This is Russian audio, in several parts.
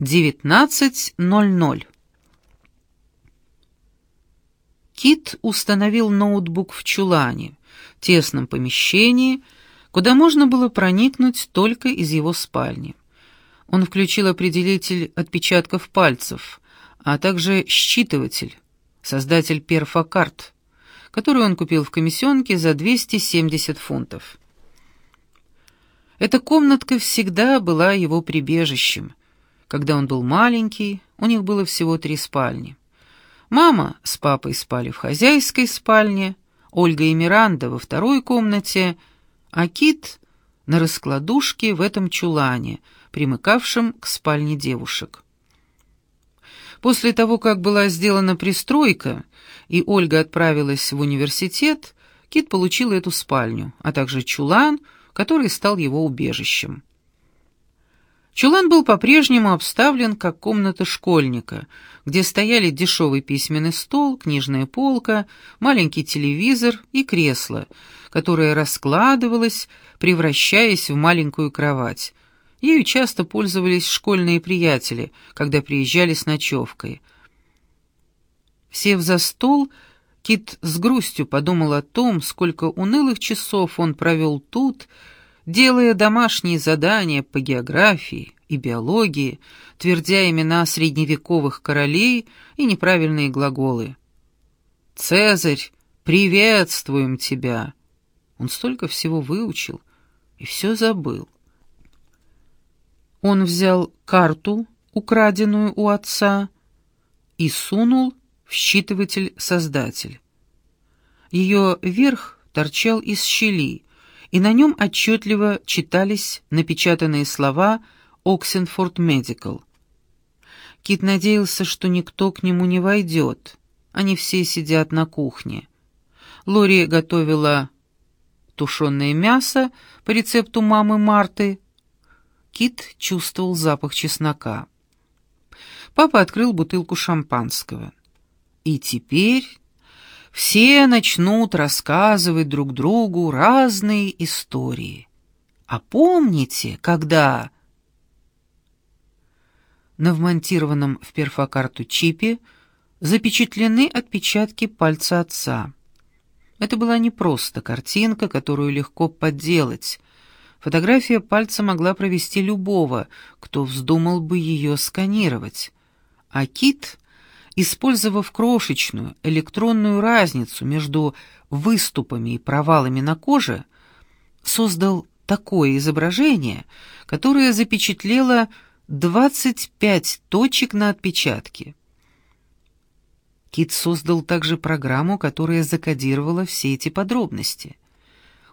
19.00 Кит установил ноутбук в чулане, тесном помещении, куда можно было проникнуть только из его спальни. Он включил определитель отпечатков пальцев, а также считыватель, создатель перфокарт, который он купил в комиссионке за 270 фунтов. Эта комнатка всегда была его прибежищем. Когда он был маленький, у них было всего три спальни. Мама с папой спали в хозяйской спальне, Ольга и Миранда во второй комнате, а Кит на раскладушке в этом чулане, примыкавшем к спальне девушек. После того, как была сделана пристройка, и Ольга отправилась в университет, Кит получил эту спальню, а также чулан, который стал его убежищем. Чулан был по-прежнему обставлен как комната школьника, где стояли дешевый письменный стол, книжная полка, маленький телевизор и кресло, которое раскладывалось, превращаясь в маленькую кровать. Ею часто пользовались школьные приятели, когда приезжали с ночевкой. Сев за стол, Кит с грустью подумал о том, сколько унылых часов он провел тут, делая домашние задания по географии и биологии, твердя имена средневековых королей и неправильные глаголы. «Цезарь, приветствуем тебя!» Он столько всего выучил и все забыл. Он взял карту, украденную у отца, и сунул в считыватель-создатель. Ее верх торчал из щели, и на нем отчетливо читались напечатанные слова «Оксенфорд Медикал». Кит надеялся, что никто к нему не войдет. Они все сидят на кухне. Лори готовила тушеное мясо по рецепту мамы Марты. Кит чувствовал запах чеснока. Папа открыл бутылку шампанского. И теперь все начнут рассказывать друг другу разные истории. А помните, когда... На вмонтированном в перфокарту чипе запечатлены отпечатки пальца отца. Это была не просто картинка, которую легко подделать. Фотография пальца могла провести любого, кто вздумал бы ее сканировать. А Кит использовав крошечную электронную разницу между выступами и провалами на коже, создал такое изображение, которое запечатлело 25 точек на отпечатке. Кит создал также программу, которая закодировала все эти подробности.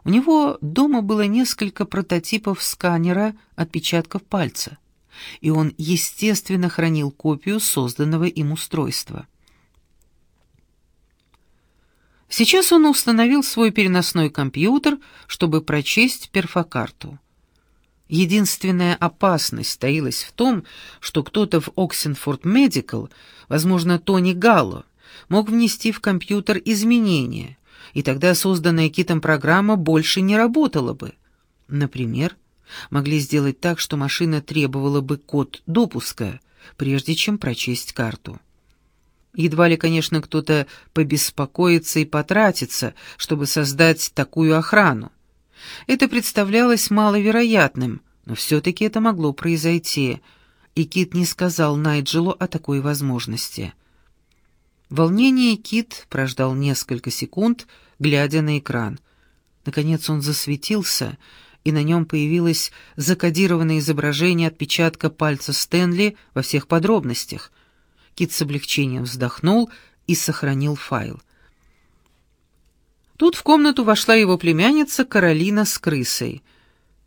У него дома было несколько прототипов сканера отпечатков пальца и он, естественно, хранил копию созданного им устройства. Сейчас он установил свой переносной компьютер, чтобы прочесть перфокарту. Единственная опасность таилась в том, что кто-то в Оксенфорд Медикал, возможно, Тони Галло, мог внести в компьютер изменения, и тогда созданная Китом программа больше не работала бы. Например, Могли сделать так, что машина требовала бы код допуска, прежде чем прочесть карту. Едва ли, конечно, кто-то побеспокоится и потратится, чтобы создать такую охрану. Это представлялось маловероятным, но все-таки это могло произойти, и Кит не сказал Найджелу о такой возможности. В волнении Кит прождал несколько секунд, глядя на экран. Наконец он засветился — и на нем появилось закодированное изображение отпечатка пальца Стэнли во всех подробностях. Кит с облегчением вздохнул и сохранил файл. Тут в комнату вошла его племянница Каролина с крысой.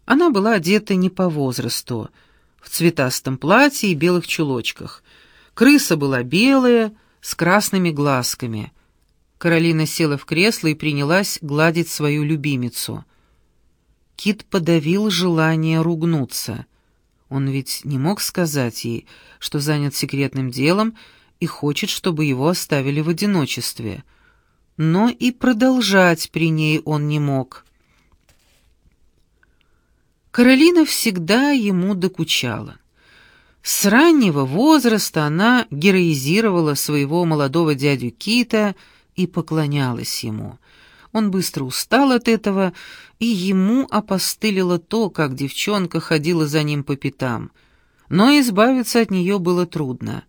Она была одета не по возрасту, в цветастом платье и белых чулочках. Крыса была белая, с красными глазками. Каролина села в кресло и принялась гладить свою любимицу. Кит подавил желание ругнуться. Он ведь не мог сказать ей, что занят секретным делом и хочет, чтобы его оставили в одиночестве. Но и продолжать при ней он не мог. Каролина всегда ему докучала. С раннего возраста она героизировала своего молодого дядю Кита и поклонялась ему. Он быстро устал от этого, и ему опостылило то, как девчонка ходила за ним по пятам. Но избавиться от нее было трудно.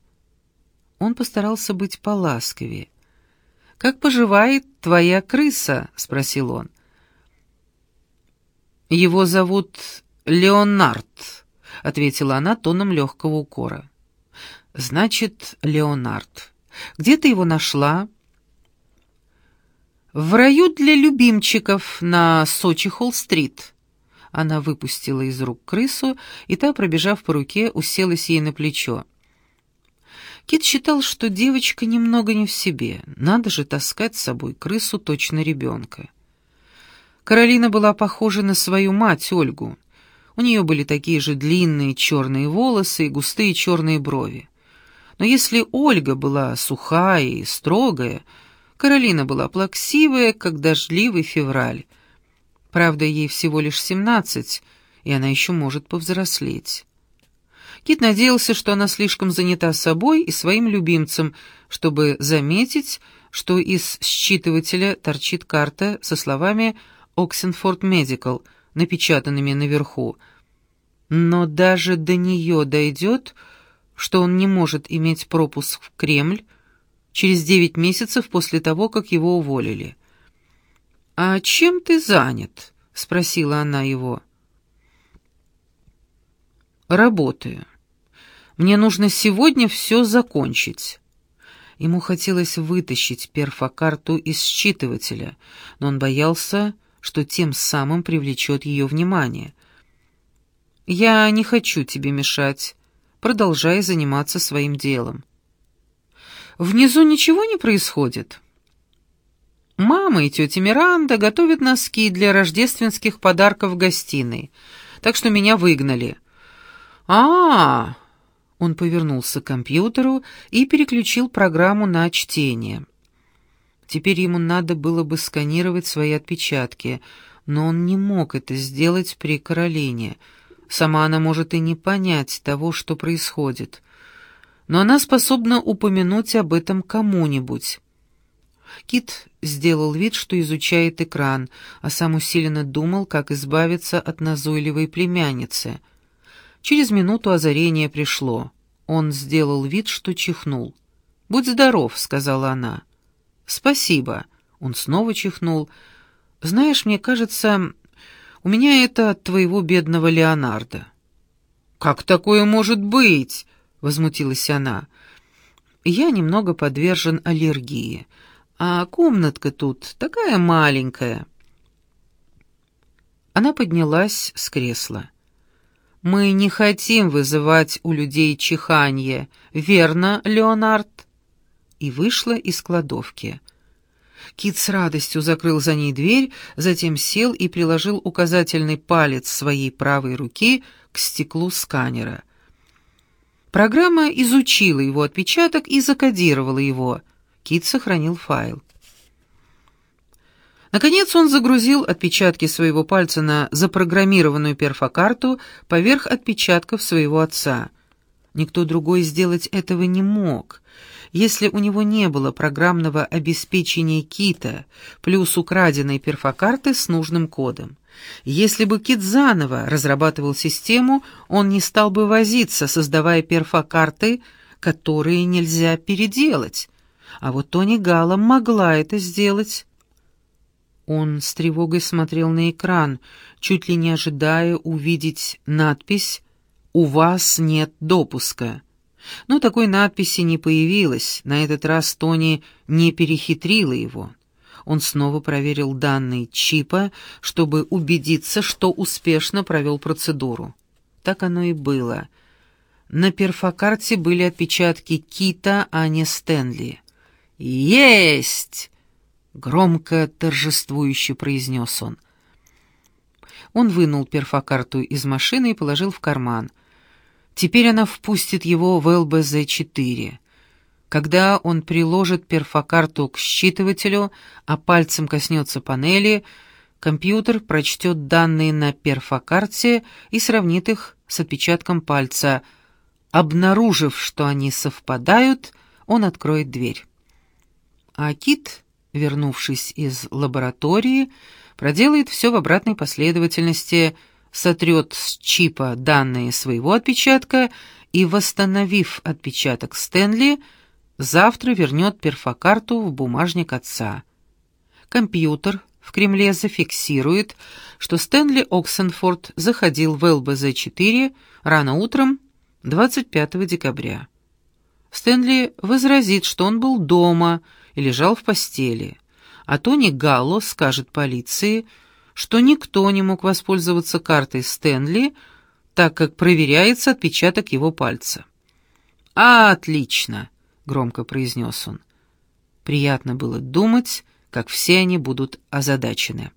Он постарался быть поласковее. «Как поживает твоя крыса?» — спросил он. «Его зовут Леонард», — ответила она тоном легкого укора. «Значит, Леонард. Где ты его нашла?» «В раю для любимчиков на Сочи-Холл-стрит». Она выпустила из рук крысу, и та, пробежав по руке, уселась ей на плечо. Кит считал, что девочка немного не в себе. Надо же таскать с собой крысу точно ребенка. Каролина была похожа на свою мать, Ольгу. У нее были такие же длинные черные волосы и густые черные брови. Но если Ольга была сухая и строгая, Каролина была плаксивая, как дождливый февраль. Правда, ей всего лишь семнадцать, и она еще может повзрослеть. Кит надеялся, что она слишком занята собой и своим любимцем, чтобы заметить, что из считывателя торчит карта со словами «Оксенфорд Медикал», напечатанными наверху. Но даже до нее дойдет, что он не может иметь пропуск в Кремль через девять месяцев после того, как его уволили. «А чем ты занят?» — спросила она его. «Работаю. Мне нужно сегодня все закончить». Ему хотелось вытащить перфокарту из считывателя, но он боялся, что тем самым привлечет ее внимание. «Я не хочу тебе мешать. Продолжай заниматься своим делом». «Внизу ничего не происходит?» «Мама и тетя Миранда готовят носки для рождественских подарков в гостиной, так что меня выгнали». «А-а-а!» Он повернулся к компьютеру и переключил программу на чтение. Теперь ему надо было бы сканировать свои отпечатки, но он не мог это сделать при Каролине. Сама она может и не понять того, что происходит. Но она способна упомянуть об этом кому-нибудь. Кит сделал вид, что изучает экран, а сам усиленно думал, как избавиться от назойливой племянницы. Через минуту озарение пришло. Он сделал вид, что чихнул. «Будь здоров», — сказала она. «Спасибо». Он снова чихнул. «Знаешь, мне кажется, у меня это от твоего бедного Леонардо». «Как такое может быть?» — возмутилась она. «Я немного подвержен аллергии, а комнатка тут такая маленькая». Она поднялась с кресла. «Мы не хотим вызывать у людей чиханье, верно, Леонард?» и вышла из кладовки. Кит с радостью закрыл за ней дверь, затем сел и приложил указательный палец своей правой руки к стеклу сканера. Программа изучила его отпечаток и закодировала его. Кит сохранил файл. Наконец он загрузил отпечатки своего пальца на запрограммированную перфокарту поверх отпечатков своего отца. Никто другой сделать этого не мог. Если у него не было программного обеспечения кита плюс украденной перфокарты с нужным кодом. Если бы Кит заново разрабатывал систему, он не стал бы возиться, создавая перфокарты, которые нельзя переделать. А вот Тони Гала могла это сделать. Он с тревогой смотрел на экран, чуть ли не ожидая увидеть надпись «У вас нет допуска». Но такой надписи не появилось, на этот раз Тони не перехитрила его. Он снова проверил данные чипа, чтобы убедиться, что успешно провел процедуру. Так оно и было. На перфокарте были отпечатки Кита, а не Стэнли. «Есть!» — громко торжествующе произнес он. Он вынул перфокарту из машины и положил в карман — Теперь она впустит его в ЛБЗ-4. Когда он приложит перфокарту к считывателю, а пальцем коснется панели, компьютер прочтет данные на перфокарте и сравнит их с отпечатком пальца. Обнаружив, что они совпадают, он откроет дверь. А Кит, вернувшись из лаборатории, проделает все в обратной последовательности, сотрет с чипа данные своего отпечатка и, восстановив отпечаток Стэнли, завтра вернет перфокарту в бумажник отца. Компьютер в Кремле зафиксирует, что Стэнли Оксенфорд заходил в ЛБЗ-4 рано утром 25 декабря. Стэнли возразит, что он был дома и лежал в постели, а Тони Галло скажет полиции, что никто не мог воспользоваться картой Стэнли, так как проверяется отпечаток его пальца. «Отлично!» — громко произнес он. Приятно было думать, как все они будут озадачены.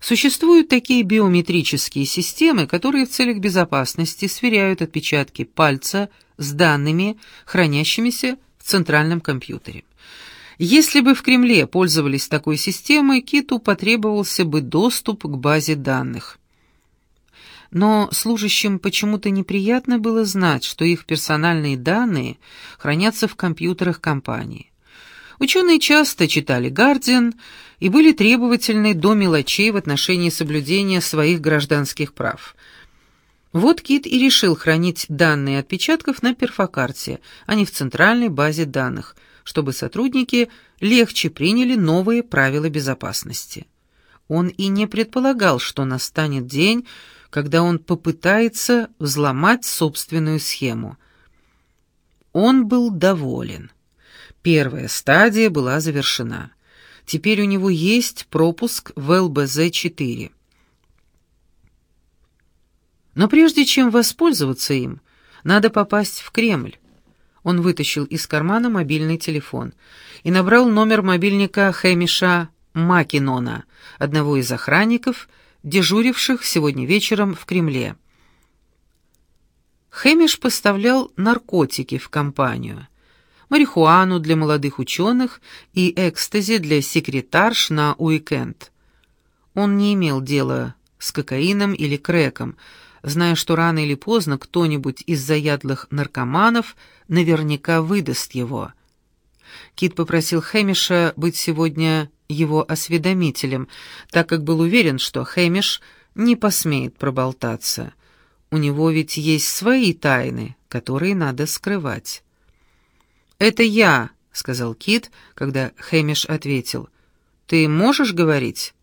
Существуют такие биометрические системы, которые в целях безопасности сверяют отпечатки пальца с данными, хранящимися в центральном компьютере. Если бы в Кремле пользовались такой системой, Киту потребовался бы доступ к базе данных. Но служащим почему-то неприятно было знать, что их персональные данные хранятся в компьютерах компании. Ученые часто читали «Гардиан» и были требовательны до мелочей в отношении соблюдения своих гражданских прав. Вот Кит и решил хранить данные отпечатков на перфокарте, а не в центральной базе данных, чтобы сотрудники легче приняли новые правила безопасности. Он и не предполагал, что настанет день, когда он попытается взломать собственную схему. Он был доволен. Первая стадия была завершена. Теперь у него есть пропуск в ЛБЗ-4. Но прежде чем воспользоваться им, надо попасть в Кремль. Он вытащил из кармана мобильный телефон и набрал номер мобильника Хэмиша Макинона, одного из охранников, дежуривших сегодня вечером в Кремле. Хэмиш поставлял наркотики в компанию — марихуану для молодых ученых и экстази для секретарш на уикенд. Он не имел дела с кокаином или крэком, зная, что рано или поздно кто-нибудь из заядлых наркоманов наверняка выдаст его. Кит попросил Хэмиша быть сегодня его осведомителем, так как был уверен, что Хэмиш не посмеет проболтаться. У него ведь есть свои тайны, которые надо скрывать. «Это я», — сказал Кит, когда Хэмиш ответил. «Ты можешь говорить?»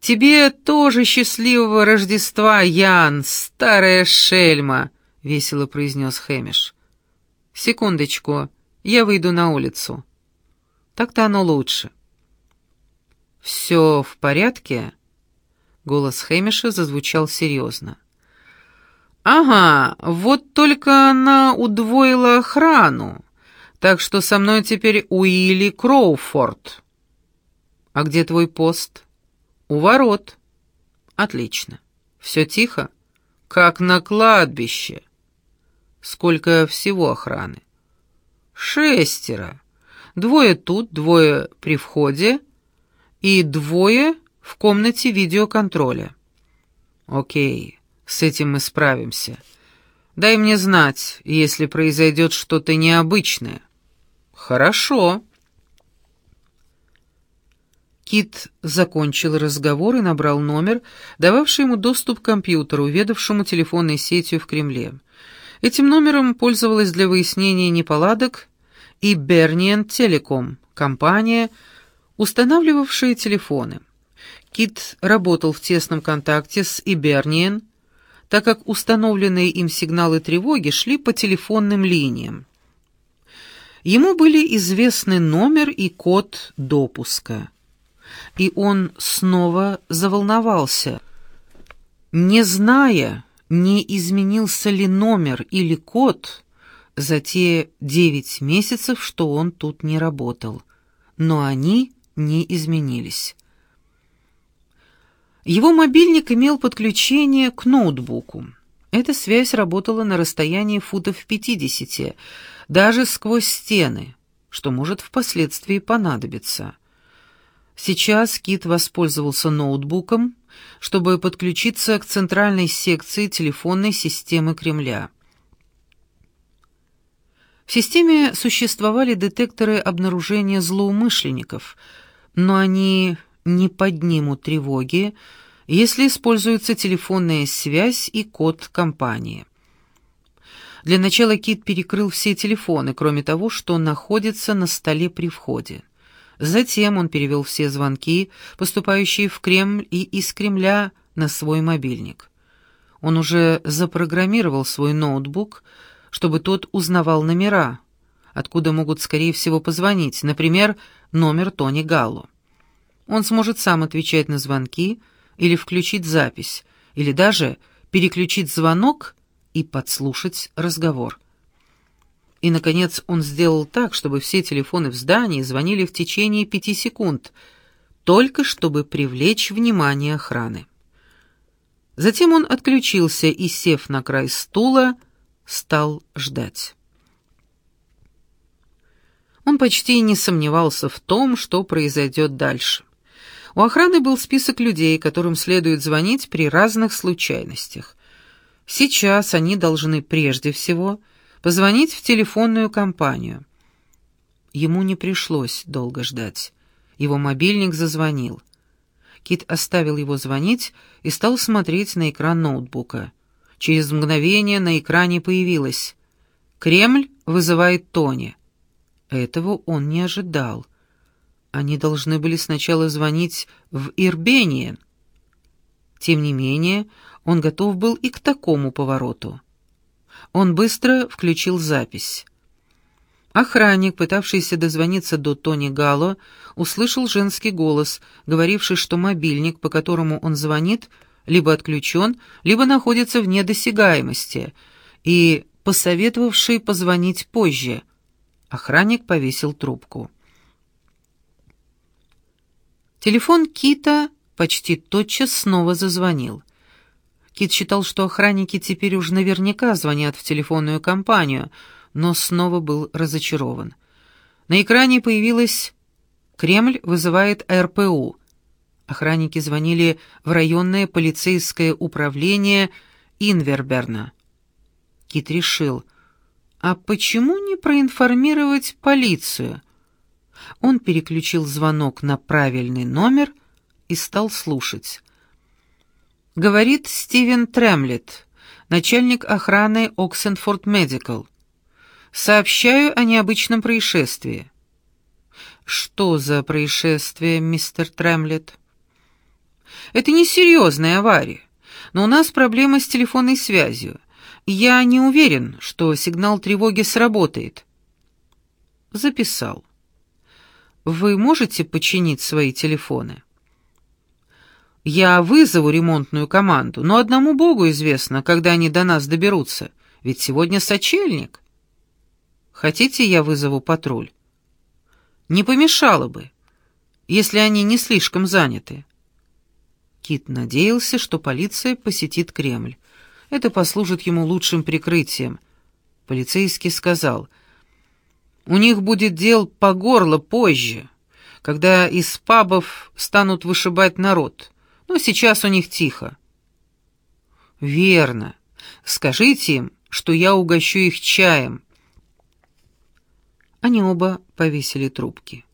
«Тебе тоже счастливого Рождества, Ян, старая шельма!» — весело произнес Хэмиш. «Секундочку, я выйду на улицу». «Так-то оно лучше». «Все в порядке?» Голос Хэмиша зазвучал серьезно. «Ага, вот только она удвоила охрану. Так что со мной теперь Уилли Кроуфорд. А где твой пост? У ворот. Отлично. Все тихо? Как на кладбище. Сколько всего охраны? Шестеро. Двое тут, двое при входе и двое в комнате видеоконтроля. Окей, с этим мы справимся. Дай мне знать, если произойдет что-то необычное. «Хорошо». Кит закончил разговор и набрал номер, дававший ему доступ к компьютеру, ведавшему телефонной сетью в Кремле. Этим номером пользовалась для выяснения неполадок и Берниен Телеком, компания, устанавливавшая телефоны. Кит работал в тесном контакте с Иберниен, так как установленные им сигналы тревоги шли по телефонным линиям. Ему были известны номер и код допуска. И он снова заволновался, не зная, не изменился ли номер или код за те девять месяцев, что он тут не работал. Но они не изменились. Его мобильник имел подключение к ноутбуку. Эта связь работала на расстоянии футов 50, даже сквозь стены, что может впоследствии понадобиться. Сейчас Кит воспользовался ноутбуком, чтобы подключиться к центральной секции телефонной системы Кремля. Системе существовали детекторы обнаружения злоумышленников, но они не поднимут тревоги, если используется телефонная связь и код компании. Для начала Кит перекрыл все телефоны, кроме того, что находится на столе при входе. Затем он перевел все звонки, поступающие в Кремль и из Кремля, на свой мобильник. Он уже запрограммировал свой ноутбук, чтобы тот узнавал номера, откуда могут, скорее всего, позвонить, например, номер Тони Галло. Он сможет сам отвечать на звонки или включить запись, или даже переключить звонок и подслушать разговор. И, наконец, он сделал так, чтобы все телефоны в здании звонили в течение пяти секунд, только чтобы привлечь внимание охраны. Затем он отключился и, сев на край стула, стал ждать. Он почти не сомневался в том, что произойдет дальше. У охраны был список людей, которым следует звонить при разных случайностях. Сейчас они должны прежде всего позвонить в телефонную компанию. Ему не пришлось долго ждать. Его мобильник зазвонил. Кит оставил его звонить и стал смотреть на экран ноутбука. Через мгновение на экране появилось «Кремль вызывает Тони». Этого он не ожидал. Они должны были сначала звонить в Ирбениен. Тем не менее, он готов был и к такому повороту. Он быстро включил запись. Охранник, пытавшийся дозвониться до Тони Гало, услышал женский голос, говоривший, что мобильник, по которому он звонит, либо отключен, либо находится вне досягаемости, и посоветовавший позвонить позже. Охранник повесил трубку. Телефон Кита почти тотчас снова зазвонил. Кит считал, что охранники теперь уж наверняка звонят в телефонную компанию, но снова был разочарован. На экране появилось «Кремль вызывает РПУ». Охранники звонили в районное полицейское управление Инверберна. Кит решил, а почему не проинформировать полицию? Он переключил звонок на правильный номер и стал слушать. Говорит Стивен Тремлет, начальник охраны Оксенфорд Медикал. Сообщаю о необычном происшествии. Что за происшествие, мистер Тремлет? Это не серьезная авария, но у нас проблема с телефонной связью. Я не уверен, что сигнал тревоги сработает. Записал. Вы можете починить свои телефоны? Я вызову ремонтную команду, но одному Богу известно, когда они до нас доберутся, ведь сегодня сочельник. Хотите, я вызову патруль? Не помешало бы, если они не слишком заняты. Кит надеялся, что полиция посетит Кремль. Это послужит ему лучшим прикрытием. Полицейский сказал, «У них будет дел по горло позже, когда из пабов станут вышибать народ» но сейчас у них тихо». «Верно. Скажите им, что я угощу их чаем». Они оба повесили трубки.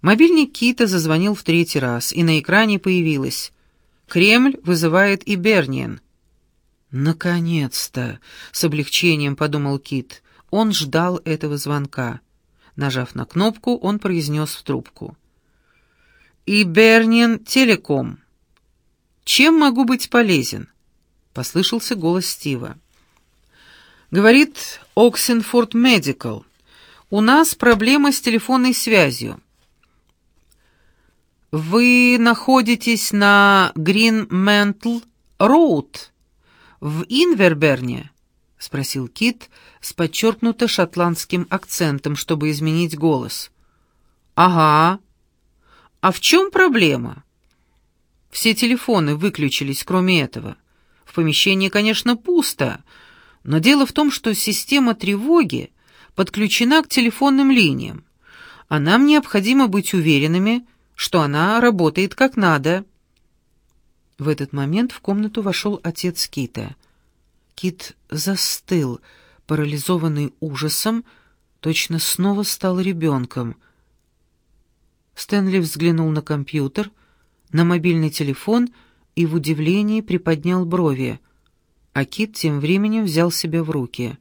Мобильник Кита зазвонил в третий раз, и на экране появилось «Кремль вызывает и Берниен». «Наконец-то!» — с облегчением подумал Кит. Он ждал этого звонка. Нажав на кнопку, он произнес в трубку. «Иберниен Телеком». Чем могу быть полезен?» — послышался голос Стива. Говорит Оксенфорд Медикал. «У нас проблема с телефонной связью». «Вы находитесь на Грин Ментл Роуд в Инверберне?» — спросил Кит с подчеркнуто шотландским акцентом, чтобы изменить голос. «Ага. А в чем проблема?» Все телефоны выключились, кроме этого. В помещении, конечно, пусто, но дело в том, что система тревоги подключена к телефонным линиям, а нам необходимо быть уверенными, что она работает как надо». В этот момент в комнату вошел отец Кита. Кит застыл, парализованный ужасом, точно снова стал ребенком. Стэнли взглянул на компьютер, на мобильный телефон и в удивлении приподнял брови, а Кит тем временем взял себя в руки.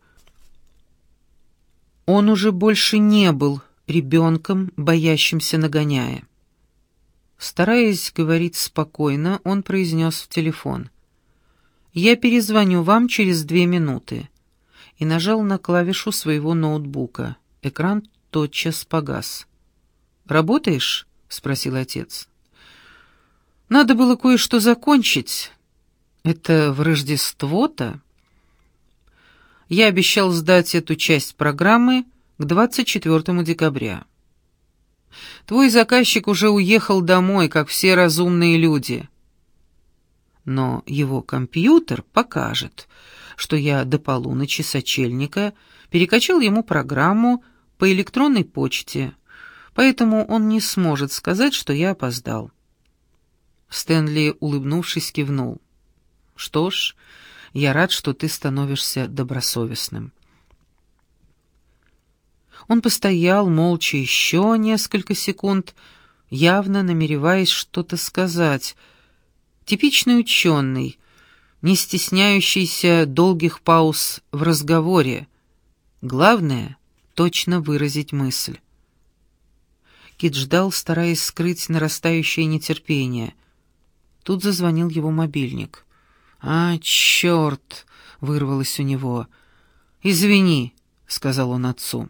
Он уже больше не был ребенком, боящимся нагоняя. Стараясь говорить спокойно, он произнес в телефон. «Я перезвоню вам через две минуты» и нажал на клавишу своего ноутбука. Экран тотчас погас. «Работаешь?» — спросил отец. «Надо было кое-что закончить. Это в Рождество-то?» Я обещал сдать эту часть программы к 24 декабря. Твой заказчик уже уехал домой, как все разумные люди. Но его компьютер покажет, что я до полуночи сочельника перекачал ему программу по электронной почте, поэтому он не сможет сказать, что я опоздал. Стэнли, улыбнувшись, кивнул. «Что ж, я рад, что ты становишься добросовестным». Он постоял молча еще несколько секунд, явно намереваясь что-то сказать. Типичный ученый, не стесняющийся долгих пауз в разговоре. Главное — точно выразить мысль. Кит ждал, стараясь скрыть нарастающее нетерпение. Тут зазвонил его мобильник. «А, черт!» — вырвалось у него. «Извини», — сказал он отцу.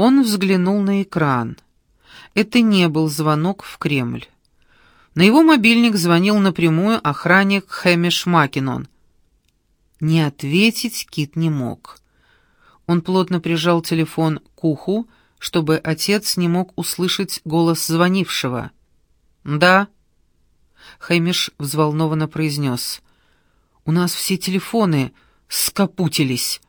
Он взглянул на экран. Это не был звонок в Кремль. На его мобильник звонил напрямую охранник Хэмиш Макинон. Не ответить Кит не мог. Он плотно прижал телефон к уху, чтобы отец не мог услышать голос звонившего. «Да?» Хэмиш взволнованно произнес. «У нас все телефоны скопутились».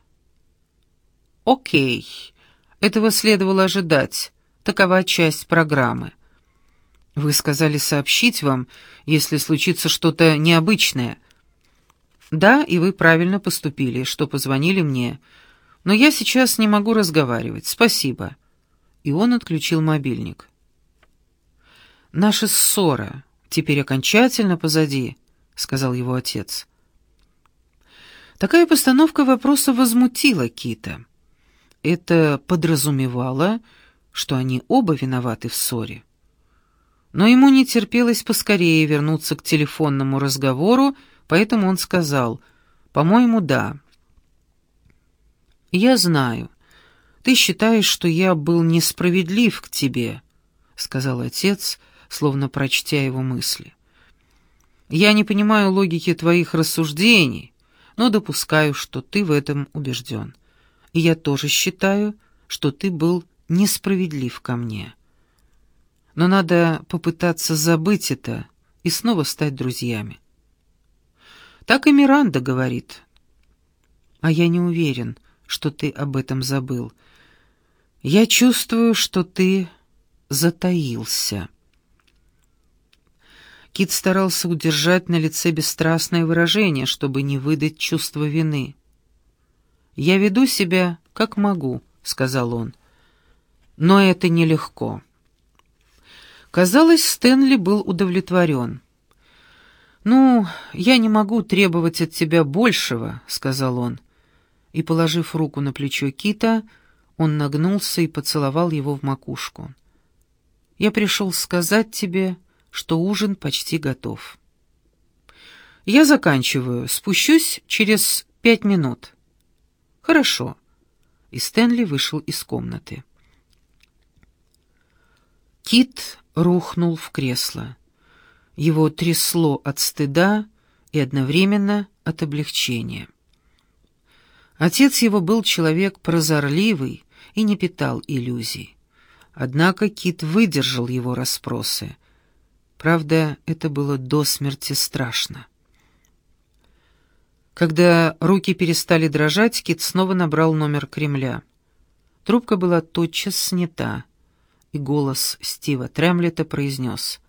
«Окей», этого следовало ожидать. Такова часть программы. Вы сказали сообщить вам, если случится что-то необычное. Да, и вы правильно поступили, что позвонили мне. Но я сейчас не могу разговаривать. Спасибо. И он отключил мобильник. Наша ссора теперь окончательно позади, сказал его отец. Такая постановка вопроса возмутила Кита. Это подразумевало, что они оба виноваты в ссоре. Но ему не терпелось поскорее вернуться к телефонному разговору, поэтому он сказал, «По-моему, да». «Я знаю. Ты считаешь, что я был несправедлив к тебе», — сказал отец, словно прочтя его мысли. «Я не понимаю логики твоих рассуждений, но допускаю, что ты в этом убежден и я тоже считаю, что ты был несправедлив ко мне. Но надо попытаться забыть это и снова стать друзьями. Так и Миранда говорит. А я не уверен, что ты об этом забыл. Я чувствую, что ты затаился. Кит старался удержать на лице бесстрастное выражение, чтобы не выдать чувство вины. «Я веду себя, как могу», — сказал он. «Но это нелегко». Казалось, Стэнли был удовлетворен. «Ну, я не могу требовать от тебя большего», — сказал он. И, положив руку на плечо Кита, он нагнулся и поцеловал его в макушку. «Я пришел сказать тебе, что ужин почти готов». «Я заканчиваю. Спущусь через пять минут». «Хорошо». И Стэнли вышел из комнаты. Кит рухнул в кресло. Его трясло от стыда и одновременно от облегчения. Отец его был человек прозорливый и не питал иллюзий. Однако Кит выдержал его расспросы. Правда, это было до смерти страшно. Когда руки перестали дрожать, Кит снова набрал номер Кремля. Трубка была тотчас снята. и голос Стива Тремлета произнес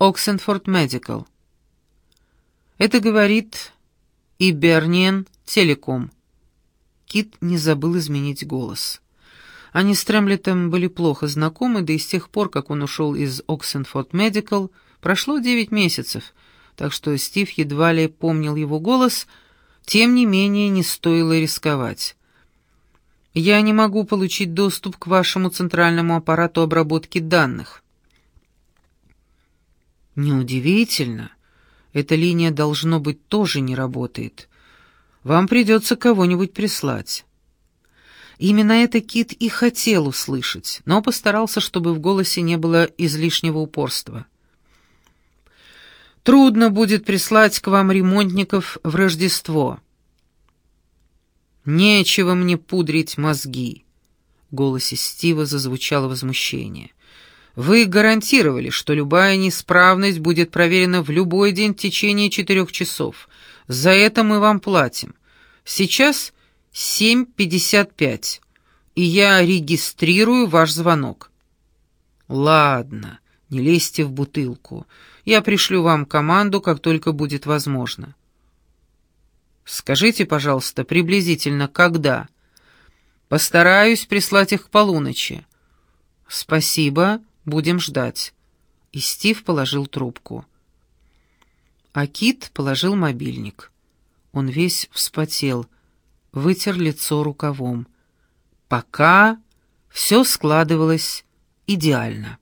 «Оксенфорд Медикал». Это говорит Иберниен Телеком. Кит не забыл изменить голос. Они с Тремлетом были плохо знакомы, да и с тех пор, как он ушел из Оксенфорд Медикал, прошло девять месяцев, так что Стив едва ли помнил его голос, тем не менее не стоило рисковать. «Я не могу получить доступ к вашему центральному аппарату обработки данных». «Неудивительно. Эта линия, должно быть, тоже не работает. Вам придется кого-нибудь прислать». Именно это Кит и хотел услышать, но постарался, чтобы в голосе не было излишнего упорства. «Трудно будет прислать к вам ремонтников в Рождество». «Нечего мне пудрить мозги», — в голосе Стива зазвучало возмущение. «Вы гарантировали, что любая неисправность будет проверена в любой день в течение четырех часов. За это мы вам платим. Сейчас 7.55, и я регистрирую ваш звонок». «Ладно, не лезьте в бутылку. Я пришлю вам команду, как только будет возможно». «Скажите, пожалуйста, приблизительно когда?» «Постараюсь прислать их к полуночи». «Спасибо, будем ждать». И Стив положил трубку. А Кит положил мобильник. Он весь вспотел — вытер лицо рукавом. Пока все складывалось идеально.